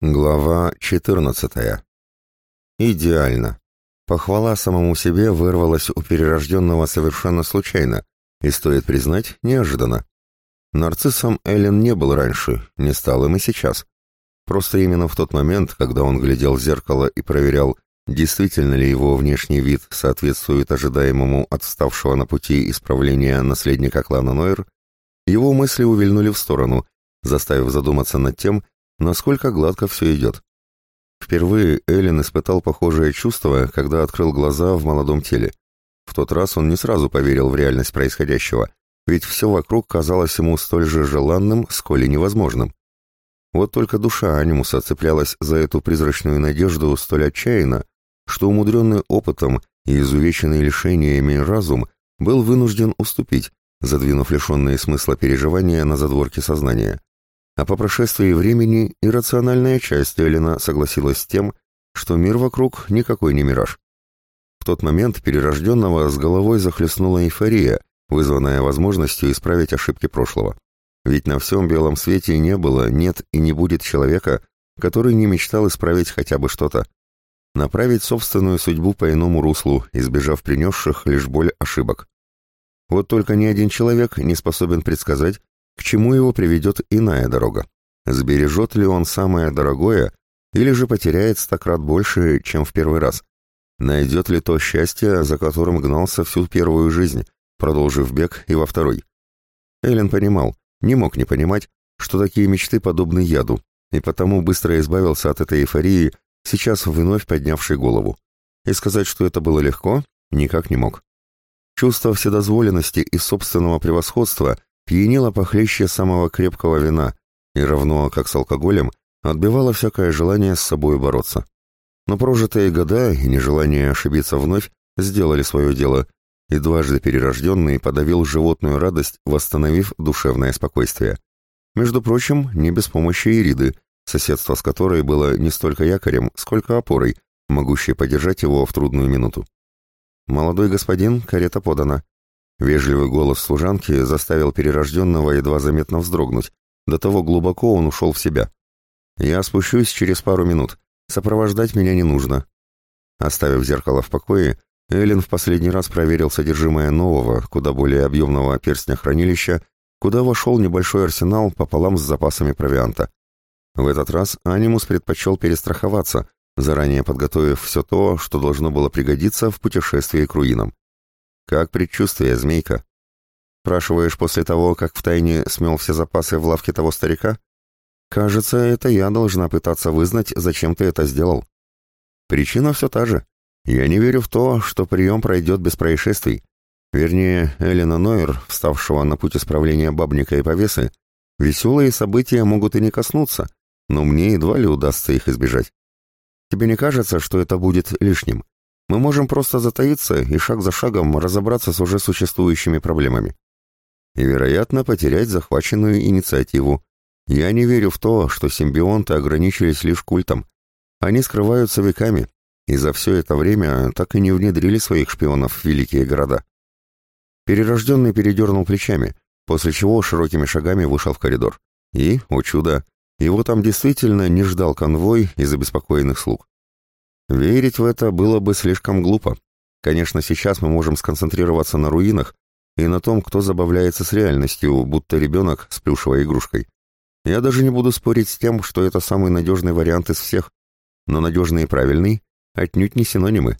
Глава 14. Идеально. Похвала самому себе вырвалась у перерожденного совершенно случайно, и, стоит признать, неожиданно. Нарциссом Эллен не был раньше, не стал им и сейчас. Просто именно в тот момент, когда он глядел в зеркало и проверял, действительно ли его внешний вид соответствует ожидаемому от вставшего на пути исправления наследника клана Нойер, его мысли увильнули в сторону, заставив задуматься над тем, насколько гладко все идет. Впервые Эллен испытал похожее чувство, когда открыл глаза в молодом теле. В тот раз он не сразу поверил в реальность происходящего, ведь все вокруг казалось ему столь же желанным, сколь и невозможным. Вот только душа анимуса цеплялась за эту призрачную надежду столь отчаянно, что умудренный опытом и изувеченный лишениями разум был вынужден уступить, задвинув лишенные смысла переживания на задворке сознания. А по прошествии времени иррациональная часть Эллина согласилась с тем, что мир вокруг никакой не мираж. В тот момент перерожденного с головой захлестнула эйфория, вызванная возможностью исправить ошибки прошлого. Ведь на всем белом свете не было, нет и не будет человека, который не мечтал исправить хотя бы что-то. Направить собственную судьбу по иному руслу, избежав принесших лишь боль ошибок. Вот только ни один человек не способен предсказать, к чему его приведет иная дорога. Сбережет ли он самое дорогое, или же потеряет стократ больше, чем в первый раз? Найдет ли то счастье, за которым гнался всю первую жизнь, продолжив бег и во второй? Эллен понимал, не мог не понимать, что такие мечты подобны яду, и потому быстро избавился от этой эйфории, сейчас вновь поднявшей голову. И сказать, что это было легко, никак не мог. Чувство вседозволенности и собственного превосходства пьянила похлеще самого крепкого вина и равно, как с алкоголем, отбивала всякое желание с собой бороться. Но прожитые года и нежелание ошибиться вновь сделали свое дело, и дважды перерожденный подавил животную радость, восстановив душевное спокойствие. Между прочим, не без помощи Ириды, соседство с которой было не столько якорем, сколько опорой, могущей поддержать его в трудную минуту. «Молодой господин, карета подана», Вежливый голос служанки заставил перерожденного едва заметно вздрогнуть. До того глубоко он ушел в себя. «Я спущусь через пару минут. Сопровождать меня не нужно». Оставив зеркало в покое, Эллен в последний раз проверил содержимое нового, куда более объемного перстня хранилища, куда вошел небольшой арсенал пополам с запасами провианта. В этот раз Анимус предпочел перестраховаться, заранее подготовив все то, что должно было пригодиться в путешествии к руинам. «Как предчувствие, змейка?» «Спрашиваешь после того, как втайне смел все запасы в лавке того старика?» «Кажется, это я должна пытаться вызнать, зачем ты это сделал». «Причина все та же. Я не верю в то, что прием пройдет без происшествий. Вернее, Элена Нойер, вставшего на путь исправления бабника и повесы, веселые события могут и не коснуться, но мне едва ли удастся их избежать. Тебе не кажется, что это будет лишним? Мы можем просто затаиться и шаг за шагом разобраться с уже существующими проблемами. И, вероятно, потерять захваченную инициативу. Я не верю в то, что симбионты ограничились лишь культом. Они скрываются веками, и за все это время так и не внедрили своих шпионов в великие города. Перерожденный передернул плечами, после чего широкими шагами вышел в коридор. И, о чудо, его там действительно не ждал конвой из обеспокоенных слуг. Верить в это было бы слишком глупо. Конечно, сейчас мы можем сконцентрироваться на руинах и на том, кто забавляется с реальностью, будто ребенок с плюшевой игрушкой. Я даже не буду спорить с тем, что это самый надежный вариант из всех, но надежный и правильный отнюдь не синонимы.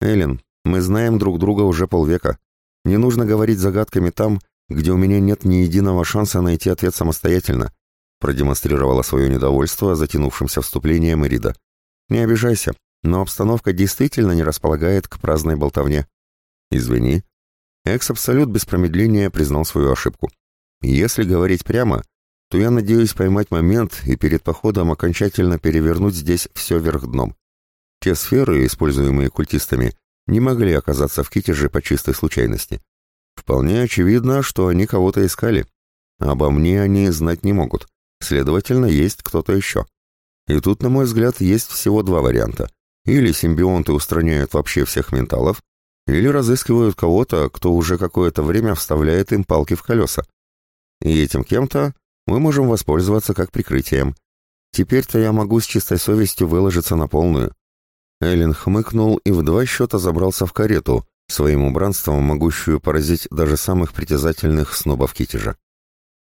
Эллен, мы знаем друг друга уже полвека. Не нужно говорить загадками там, где у меня нет ни единого шанса найти ответ самостоятельно, продемонстрировала свое недовольство затянувшимся вступлением Ирида. Не обижайся, но обстановка действительно не располагает к праздной болтовне. Извини. Экс-абсолют без промедления признал свою ошибку. Если говорить прямо, то я надеюсь поймать момент и перед походом окончательно перевернуть здесь все вверх дном. Те сферы, используемые культистами, не могли оказаться в Китеже по чистой случайности. Вполне очевидно, что они кого-то искали. Обо мне они знать не могут. Следовательно, есть кто-то еще. И тут, на мой взгляд, есть всего два варианта. Или симбионты устраняют вообще всех менталов, или разыскивают кого-то, кто уже какое-то время вставляет им палки в колеса. И этим кем-то мы можем воспользоваться как прикрытием. Теперь-то я могу с чистой совестью выложиться на полную. Эллен хмыкнул и в два счета забрался в карету, своим убранством могущую поразить даже самых притязательных снобов Китежа.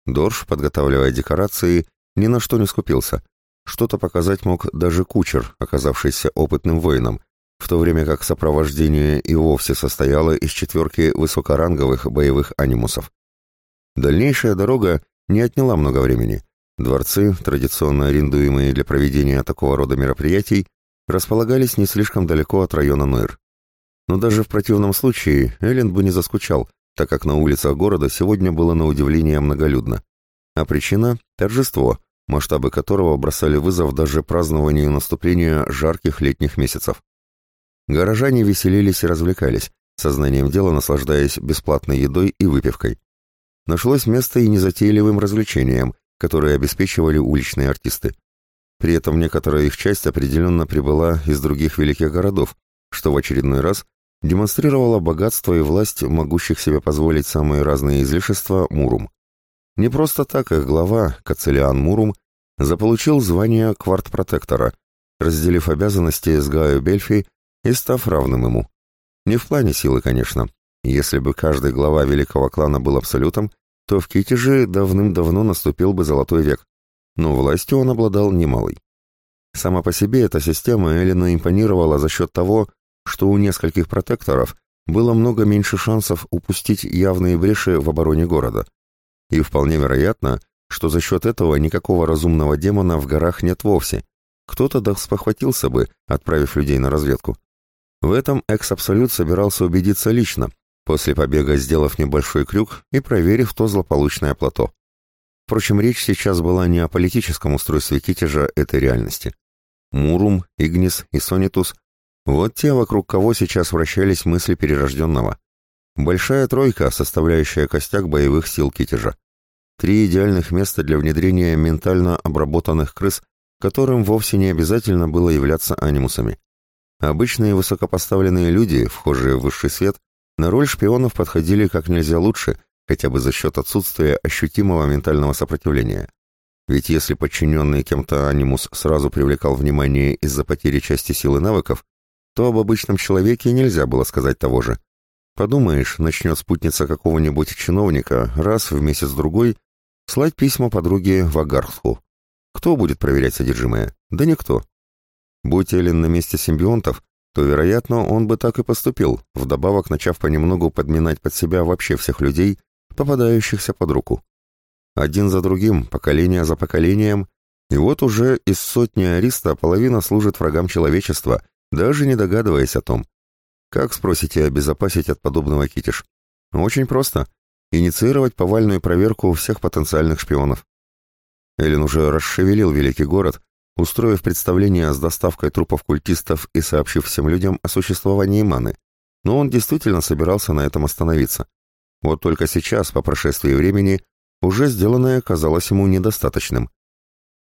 Дорж, подготавливая декорации, ни на что не скупился. Что-то показать мог даже кучер, оказавшийся опытным воином, в то время как сопровождение и вовсе состояло из четверки высокоранговых боевых анимусов. Дальнейшая дорога не отняла много времени. Дворцы, традиционно арендуемые для проведения такого рода мероприятий, располагались не слишком далеко от района Нойр. Но даже в противном случае Эллен бы не заскучал, так как на улицах города сегодня было на удивление многолюдно. А причина – торжество, масштабы которого бросали вызов даже празднованию наступления жарких летних месяцев. Горожане веселились и развлекались, сознанием дела наслаждаясь бесплатной едой и выпивкой. Нашлось место и незатейливым развлечениям, которые обеспечивали уличные артисты. При этом некоторая их часть определенно прибыла из других великих городов, что в очередной раз демонстрировало богатство и власть могущих себе позволить самые разные излишества Мурум. Не просто так их глава, Кацелиан Мурум, заполучил звание кварт-протектора, разделив обязанности с Гаю Бельфи и став равным ему. Не в плане силы, конечно. Если бы каждый глава великого клана был абсолютом, то в Китеже давным-давно наступил бы золотой век. Но властью он обладал немалой. Сама по себе эта система Эллина импонировала за счет того, что у нескольких протекторов было много меньше шансов упустить явные бреши в обороне города. И вполне вероятно, что за счет этого никакого разумного демона в горах нет вовсе. Кто-то да спохватился бы, отправив людей на разведку. В этом Экс-Абсолют собирался убедиться лично, после побега сделав небольшой крюк и проверив то злополучное плато. Впрочем, речь сейчас была не о политическом устройстве Китежа этой реальности. Мурум, Игнис и Сонитус — вот те, вокруг кого сейчас вращались мысли перерожденного. Большая тройка, составляющая костяк боевых сил Китежа. Три идеальных места для внедрения ментально обработанных крыс, которым вовсе не обязательно было являться анимусами. Обычные высокопоставленные люди, вхожие в высший свет, на роль шпионов подходили как нельзя лучше, хотя бы за счет отсутствия ощутимого ментального сопротивления. Ведь если подчиненный кем-то анимус сразу привлекал внимание из-за потери части силы навыков, то об обычном человеке нельзя было сказать того же. Подумаешь, начнет спутница какого-нибудь чиновника раз в месяц-другой слать письма подруге в Агарху. Кто будет проверять содержимое? Да никто. Будь Эллен на месте симбионтов, то, вероятно, он бы так и поступил, вдобавок начав понемногу подминать под себя вообще всех людей, попадающихся под руку. Один за другим, поколение за поколением, и вот уже из сотни ариста половина служит врагам человечества, даже не догадываясь о том. Как, спросите, обезопасить от подобного китиш? Очень просто. Инициировать повальную проверку всех потенциальных шпионов. Эллен уже расшевелил великий город, устроив представление с доставкой трупов культистов и сообщив всем людям о существовании маны. Но он действительно собирался на этом остановиться. Вот только сейчас, по прошествии времени, уже сделанное казалось ему недостаточным.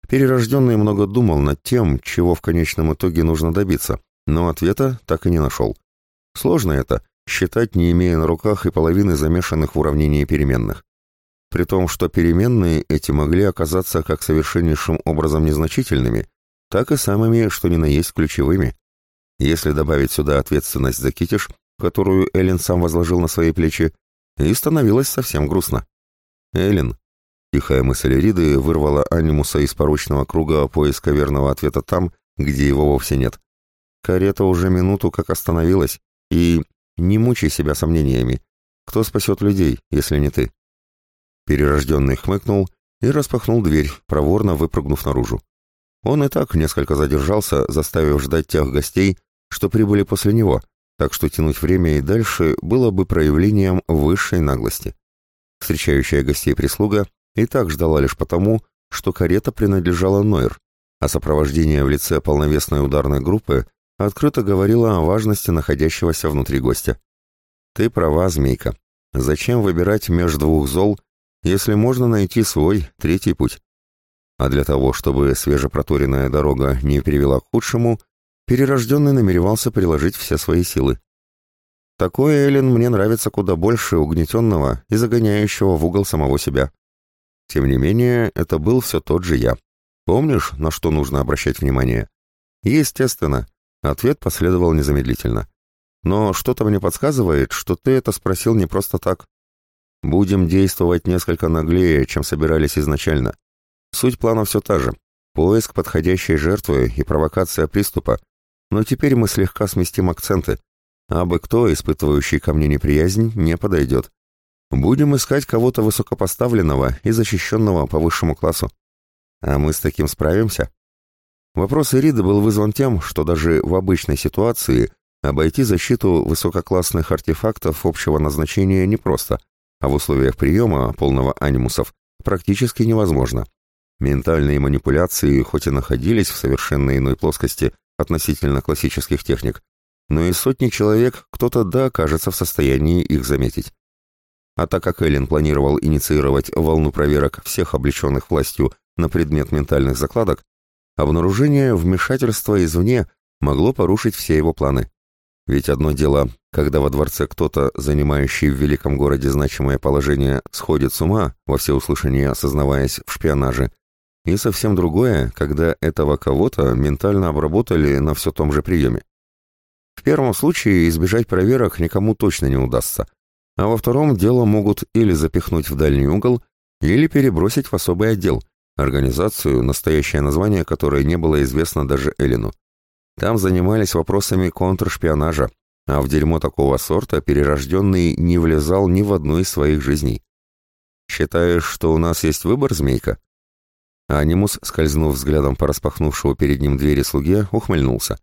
Перерожденный много думал над тем, чего в конечном итоге нужно добиться, но ответа так и не нашел. Сложно это — считать, не имея на руках и половины замешанных в уравнении переменных. При том, что переменные эти могли оказаться как совершеннейшим образом незначительными, так и самыми, что ни на есть, ключевыми. Если добавить сюда ответственность за китиш, которую Эллен сам возложил на свои плечи, и становилось совсем грустно. Эллен, тихая мысль Риды вырвала анимуса из порочного круга поиска верного ответа там, где его вовсе нет. Карета уже минуту как остановилась, и не мучай себя сомнениями. Кто спасет людей, если не ты? Перерожденный хмыкнул и распахнул дверь, проворно выпрыгнув наружу. Он и так несколько задержался, заставив ждать тех гостей, что прибыли после него, так что тянуть время и дальше было бы проявлением высшей наглости. Встречающая гостей прислуга и так ждала лишь потому, что карета принадлежала Нойр, а сопровождение в лице полновесной ударной группы открыто говорило о важности находящегося внутри гостя. «Ты права, змейка. Зачем выбирать между двух зол если можно найти свой, третий путь. А для того, чтобы свежепроторенная дорога не привела к худшему, перерожденный намеревался приложить все свои силы. Такой Эллен мне нравится куда больше угнетенного и загоняющего в угол самого себя. Тем не менее, это был все тот же я. Помнишь, на что нужно обращать внимание? Естественно. Ответ последовал незамедлительно. Но что-то мне подсказывает, что ты это спросил не просто так. Будем действовать несколько наглее, чем собирались изначально. Суть плана все та же. Поиск подходящей жертвы и провокация приступа. Но теперь мы слегка сместим акценты. А бы кто, испытывающий ко мне неприязнь, не подойдет. Будем искать кого-то высокопоставленного и защищенного по высшему классу. А мы с таким справимся? Вопрос Ириды был вызван тем, что даже в обычной ситуации обойти защиту высококлассных артефактов общего назначения непросто, а в условиях приема полного анимусов практически невозможно. Ментальные манипуляции хоть и находились в совершенно иной плоскости относительно классических техник, но и сотни человек кто-то да окажется в состоянии их заметить. А так как Эллен планировал инициировать волну проверок всех облеченных властью на предмет ментальных закладок, обнаружение вмешательства извне могло порушить все его планы. Ведь одно дело, когда во дворце кто-то, занимающий в великом городе значимое положение, сходит с ума, во всеуслышание осознаваясь в шпионаже, и совсем другое, когда этого кого-то ментально обработали на все том же приеме. В первом случае избежать проверок никому точно не удастся, а во втором дело могут или запихнуть в дальний угол, или перебросить в особый отдел, организацию, настоящее название которой не было известно даже Эллину. Там занимались вопросами контршпионажа, а в дерьмо такого сорта перерожденный не влезал ни в одну из своих жизней. «Считаешь, что у нас есть выбор, змейка?» Анимус, скользнув взглядом по распахнувшему перед ним двери слуге, ухмыльнулся.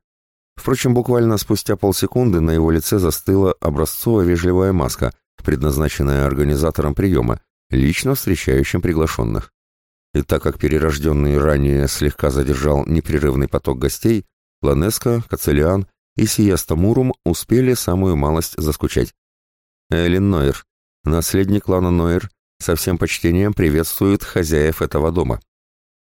Впрочем, буквально спустя полсекунды на его лице застыла образцовая вежливая маска, предназначенная организатором приема, лично встречающим приглашенных. И так как перерожденный ранее слегка задержал непрерывный поток гостей, Ланеско, Кацелиан и Сиеста Мурум успели самую малость заскучать. Эллен Нойер, наследник клана Нойер, со всем почтением приветствует хозяев этого дома.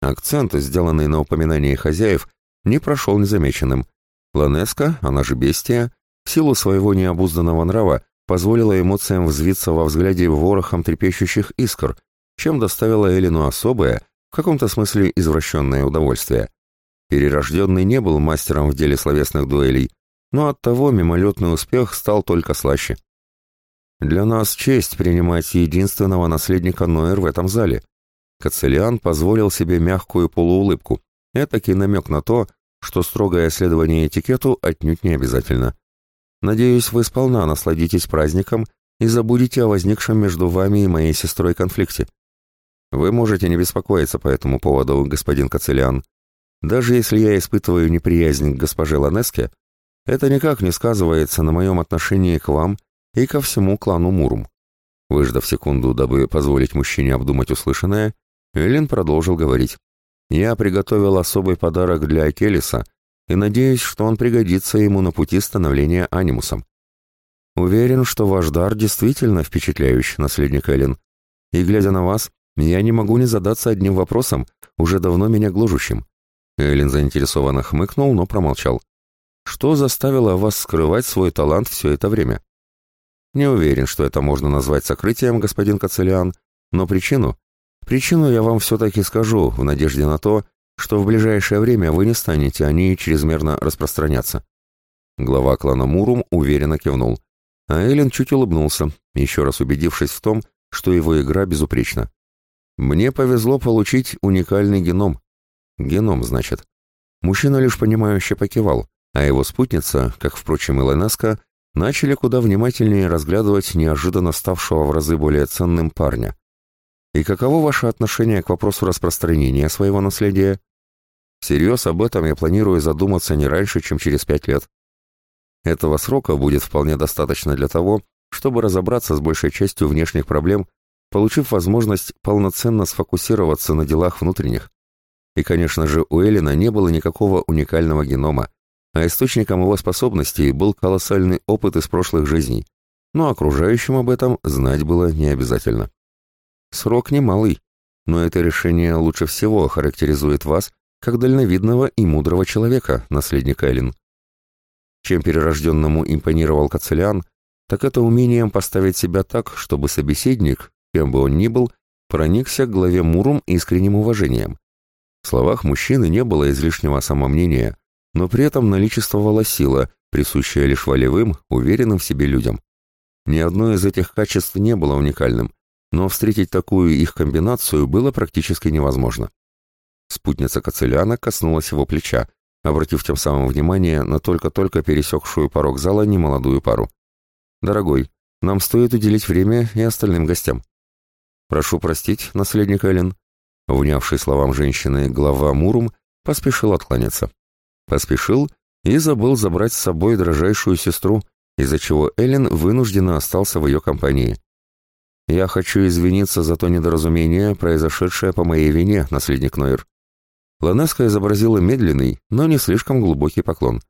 Акцент, сделанный на упоминании хозяев, не прошел незамеченным. Ланеско, она же бестия, в силу своего необузданного нрава, позволила эмоциям взвиться во взгляде ворохом трепещущих искр, чем доставила Элину особое, в каком-то смысле извращенное удовольствие. Перерожденный не был мастером в деле словесных дуэлей, но оттого мимолетный успех стал только слаще. Для нас честь принимать единственного наследника Ноэр в этом зале. Кацелиан позволил себе мягкую полуулыбку. Этакий намек на то, что строгое следование этикету отнюдь не обязательно. Надеюсь, вы сполна насладитесь праздником и забудете о возникшем между вами и моей сестрой конфликте. Вы можете не беспокоиться по этому поводу, господин Кацелиан. Даже если я испытываю неприязнь к госпоже Ланеске, это никак не сказывается на моем отношении к вам и ко всему клану Мурум. Выждав секунду, дабы позволить мужчине обдумать услышанное, Эллен продолжил говорить. «Я приготовил особый подарок для Акелиса и надеюсь, что он пригодится ему на пути становления анимусом. Уверен, что ваш дар действительно впечатляющий, наследник Эллен. И, глядя на вас, я не могу не задаться одним вопросом, уже давно меня гложущим. Эллен заинтересованно хмыкнул, но промолчал. «Что заставило вас скрывать свой талант все это время?» «Не уверен, что это можно назвать сокрытием, господин Кацелиан, но причину... Причину я вам все-таки скажу, в надежде на то, что в ближайшее время вы не станете о ней чрезмерно распространяться». Глава клана Мурум уверенно кивнул, а Эллен чуть улыбнулся, еще раз убедившись в том, что его игра безупречна. «Мне повезло получить уникальный геном, Геном, значит. Мужчина лишь понимающе покивал, а его спутница, как, впрочем, и Ленеска, начали куда внимательнее разглядывать неожиданно ставшего в разы более ценным парня. И каково ваше отношение к вопросу распространения своего наследия? Всерьез об этом я планирую задуматься не раньше, чем через пять лет. Этого срока будет вполне достаточно для того, чтобы разобраться с большей частью внешних проблем, получив возможность полноценно сфокусироваться на делах внутренних. И, конечно же, у Эллина не было никакого уникального генома, а источником его способностей был колоссальный опыт из прошлых жизней. Но окружающим об этом знать было не обязательно. Срок немалый, но это решение лучше всего характеризует вас как дальновидного и мудрого человека, наследник Эллин. Чем перерожденному импонировал Кацелиан, так это умением поставить себя так, чтобы собеседник, кем бы он ни был, проникся к главе Мурум искренним уважением. В словах мужчины не было излишнего самомнения, но при этом наличествовала сила, присущая лишь волевым, уверенным в себе людям. Ни одно из этих качеств не было уникальным, но встретить такую их комбинацию было практически невозможно. Спутница Кацеляна коснулась его плеча, обратив тем самым внимание на только-только пересекшую порог зала немолодую пару. «Дорогой, нам стоит уделить время и остальным гостям». «Прошу простить, наследник Эллен», внявший словам женщины глава Мурум, поспешил откланяться. Поспешил и забыл забрать с собой дрожайшую сестру, из-за чего Эллен вынужденно остался в ее компании. «Я хочу извиниться за то недоразумение, произошедшее по моей вине, наследник Нойер». Ланеска изобразила медленный, но не слишком глубокий поклон.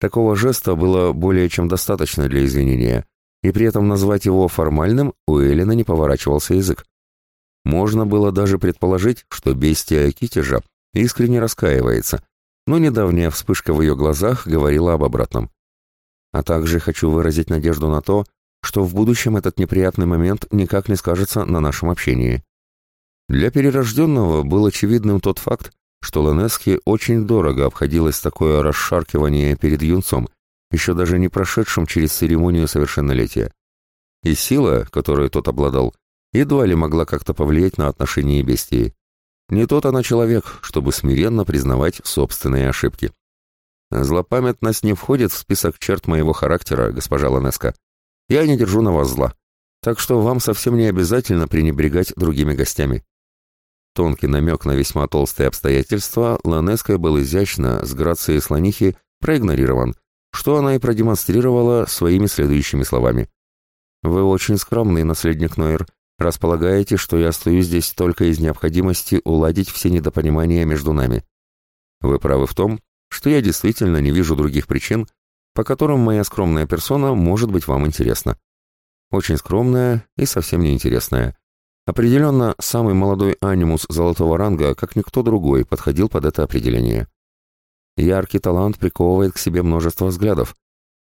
Такого жеста было более чем достаточно для извинения, и при этом назвать его формальным у Эллина не поворачивался язык. Можно было даже предположить, что бестия Китежа искренне раскаивается, но недавняя вспышка в ее глазах говорила об обратном. А также хочу выразить надежду на то, что в будущем этот неприятный момент никак не скажется на нашем общении. Для перерожденного был очевидным тот факт, что Ленески очень дорого обходилось такое расшаркивание перед юнцом, еще даже не прошедшим через церемонию совершеннолетия. И сила, которой тот обладал, едва ли могла как-то повлиять на отношения бестии. Не тот она человек, чтобы смиренно признавать собственные ошибки. Злопамятность не входит в список черт моего характера, госпожа Ланеска. Я не держу на вас зла. Так что вам совсем не обязательно пренебрегать другими гостями. Тонкий намек на весьма толстые обстоятельства Ланеской был изящно, с грацией слонихи, проигнорирован, что она и продемонстрировала своими следующими словами. «Вы очень скромный, наследник Нойер, располагаете, что я стою здесь только из необходимости уладить все недопонимания между нами. Вы правы в том, что я действительно не вижу других причин, по которым моя скромная персона может быть вам интересна. Очень скромная и совсем неинтересная. Определенно, самый молодой анимус золотого ранга, как никто другой, подходил под это определение. Яркий талант приковывает к себе множество взглядов,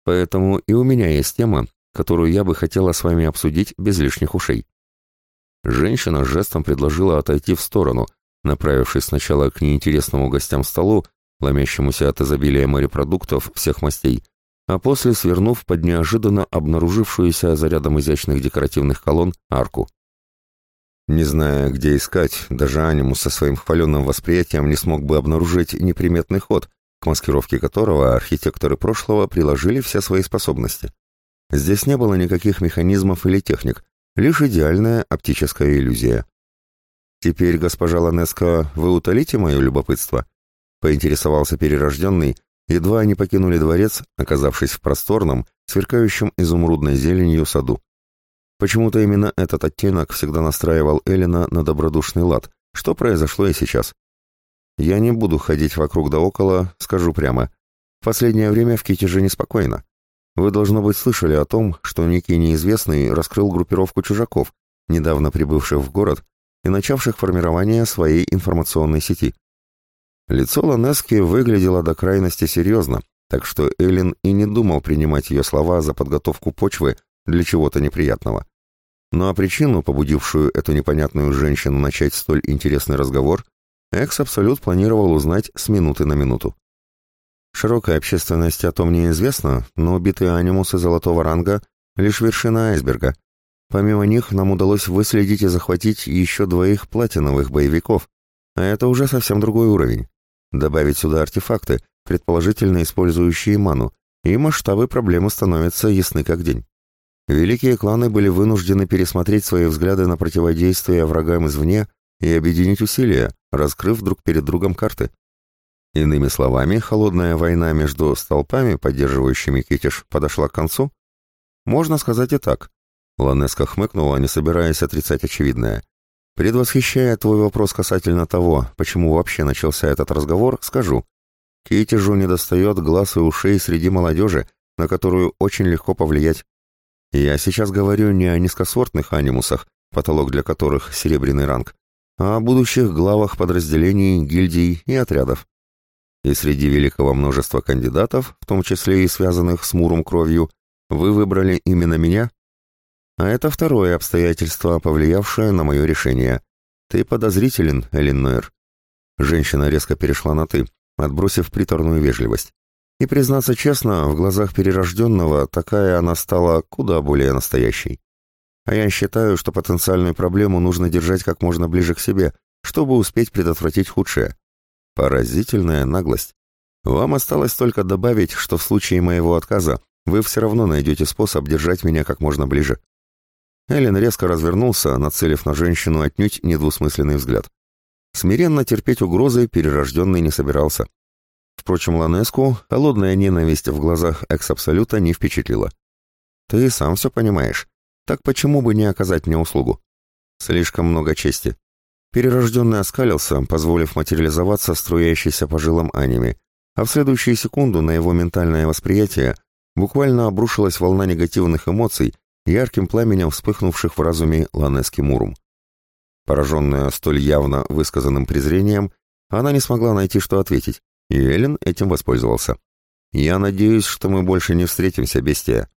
поэтому и у меня есть тема, которую я бы хотела с вами обсудить без лишних ушей. Женщина жестом предложила отойти в сторону, направившись сначала к неинтересному гостям столу, ломящемуся от изобилия морепродуктов всех мастей, а после свернув под неожиданно обнаружившуюся за рядом изящных декоративных колонн арку. Не зная, где искать, даже анимус со своим хваленным восприятием не смог бы обнаружить неприметный ход, к маскировке которого архитекторы прошлого приложили все свои способности. Здесь не было никаких механизмов или техник, лишь идеальная оптическая иллюзия. «Теперь, госпожа Ланеско, вы утолите мое любопытство?» — поинтересовался перерожденный, едва они покинули дворец, оказавшись в просторном, сверкающем изумрудной зеленью саду. Почему-то именно этот оттенок всегда настраивал Эллина на добродушный лад, что произошло и сейчас. Я не буду ходить вокруг да около, скажу прямо. В последнее время в Китеже неспокойно. Вы, должно быть, слышали о том, что некий неизвестный раскрыл группировку чужаков, недавно прибывших в город и начавших формирование своей информационной сети. Лицо Ланески выглядело до крайности серьезно, так что Эллен и не думал принимать ее слова за подготовку почвы для чего-то неприятного. Ну а причину, побудившую эту непонятную женщину начать столь интересный разговор, Экс Абсолют планировал узнать с минуты на минуту. Широкая общественность о том неизвестна, но убитые анимусы золотого ранга — лишь вершина айсберга. Помимо них нам удалось выследить и захватить еще двоих платиновых боевиков, а это уже совсем другой уровень. Добавить сюда артефакты, предположительно использующие ману, и масштабы проблемы становятся ясны как день. Великие кланы были вынуждены пересмотреть свои взгляды на противодействие врагам извне и объединить усилия, раскрыв друг перед другом карты. Иными словами, холодная война между столпами, поддерживающими Китиш, подошла к концу? Можно сказать и так. Ланеска хмыкнула, не собираясь отрицать очевидное. Предвосхищая твой вопрос касательно того, почему вообще начался этот разговор, скажу. Китежу недостает глаз и ушей среди молодежи, на которую очень легко повлиять. Я сейчас говорю не о низкосортных анимусах, потолок для которых серебряный ранг, а о будущих главах подразделений, гильдий и отрядов. И среди великого множества кандидатов, в том числе и связанных с Муром кровью, вы выбрали именно меня? А это второе обстоятельство, повлиявшее на мое решение. Ты подозрителен, Эллен Женщина резко перешла на «ты», отбросив приторную вежливость. И, признаться честно, в глазах перерожденного такая она стала куда более настоящей. А я считаю, что потенциальную проблему нужно держать как можно ближе к себе, чтобы успеть предотвратить худшее. Поразительная наглость. Вам осталось только добавить, что в случае моего отказа вы все равно найдете способ держать меня как можно ближе. Эллен резко развернулся, нацелив на женщину отнюдь недвусмысленный взгляд. Смиренно терпеть угрозы перерожденный не собирался. Впрочем, Ланеску холодная ненависть в глазах экс-абсолюта не впечатлила. «Ты сам все понимаешь. Так почему бы не оказать мне услугу?» «Слишком много чести». Перерожденный оскалился, позволив материализоваться струящейся по жилам аниме, а в следующую секунду на его ментальное восприятие буквально обрушилась волна негативных эмоций, ярким пламенем вспыхнувших в разуме Ланески Мурум. Пораженная столь явно высказанным презрением, она не смогла найти, что ответить, и Эллен этим воспользовался. «Я надеюсь, что мы больше не встретимся, бестия».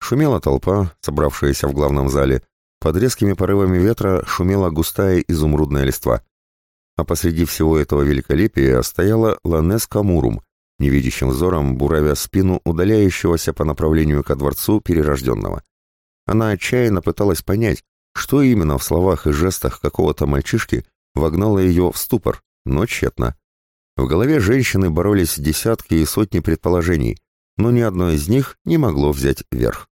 Шумела толпа, собравшаяся в главном зале. Под резкими порывами ветра шумела густая изумрудная листва. А посреди всего этого великолепия стояла Ланеска Мурум, невидящим взором буравя спину удаляющегося по направлению ко дворцу перерожденного. Она отчаянно пыталась понять, что именно в словах и жестах какого-то мальчишки вогнало ее в ступор, но тщетно. В голове женщины боролись десятки и сотни предположений, но ни одно из них не могло взять верх.